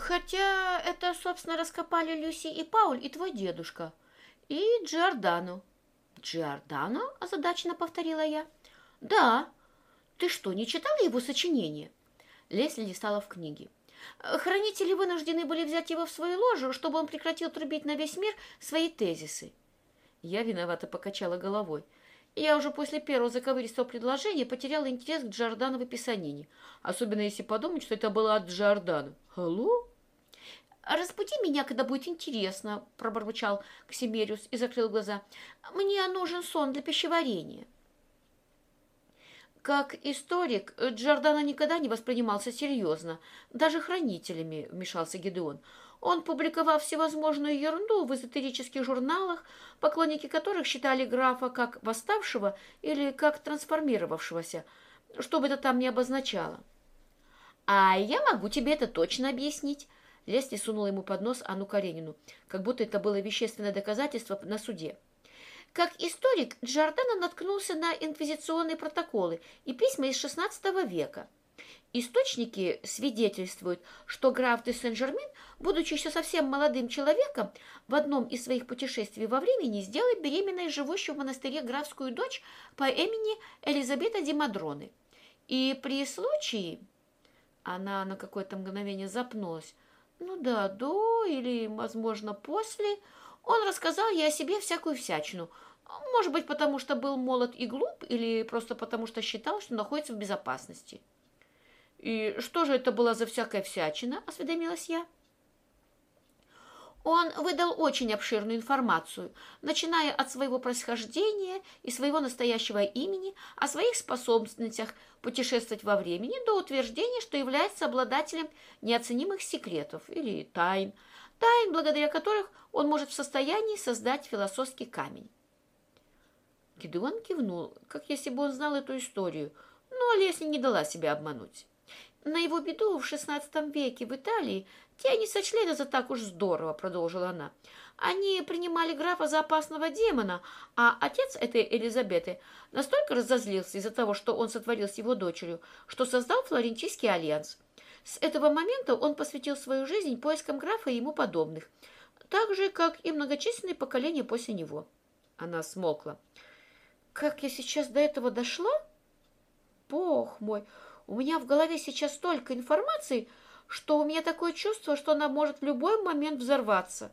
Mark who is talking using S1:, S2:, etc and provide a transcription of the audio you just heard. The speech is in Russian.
S1: Хотя это, собственно, раскопали Люси и Пауль, и твой дедушка, и Джордану. Джордано? озадаченно повторила я. Да. Ты что, не читала его сочинение? Лесли листала в книге. Хранители вынуждены были взять его в свою ложу, чтобы он прекратил трубить на весь мир свои тезисы. Я виновато покачала головой. Я уже после первого заковыристого предложения потеряла интерес к Джордановой писанине, особенно если подумать, что это было от Джордана. Алло? «Разбуди меня, когда будет интересно», – пробормотал Ксимериус и закрыл глаза. «Мне нужен сон для пищеварения». Как историк, Джордано никогда не воспринимался серьезно, даже хранителями, вмешался Гедеон. Он публиковал всевозможную ерунду в эзотерических журналах, поклонники которых считали графа как восставшего или как трансформировавшегося, что бы это там ни обозначало. «А я могу тебе это точно объяснить», Лесли сунула ему под нос Анну Каренину, как будто это было вещественное доказательство на суде. Как историк, Джордано наткнулся на инквизиционные протоколы и письма из XVI века. Источники свидетельствуют, что граф де Сен-Жермен, будучи еще совсем молодым человеком, в одном из своих путешествий во времени сделал беременной живущую в монастыре графскую дочь по имени Элизабета Димадроны. И при случае... Она на какое-то мгновение запнулась. Ну да, до или, возможно, после он рассказал ей о себе всякую всячину. Может быть, потому что был молод и глуп, или просто потому что считал, что находится в безопасности. «И что же это была за всякая всячина?» – осведомилась я. Он выдал очень обширную информацию, начиная от своего происхождения и своего настоящего имени, о своих способностях путешествовать во времени до утверждения, что является обладателем неоценимых секретов или тайн, тайн, благодаря которых он может в состоянии создать философский камень. Гедеон кивнул, как если бы он знал эту историю, но Лесли не дала себя обмануть. На его беду в XVI веке в Италии те не сочли это за так уж здорово, продолжила она. Они принимали графа за опасного демона, а отец этой Элизабеты настолько разозлился из-за того, что он сотворил с его дочерью, что создал Флорентийский альянс. С этого момента он посвятил свою жизнь поискам графа и ему подобных, так же, как и многочисленные поколения после него. Она смолкла. «Как я сейчас до этого дошла? Бог мой, у меня в голове сейчас столько информации, что у меня такое чувство, что она может в любой момент взорваться».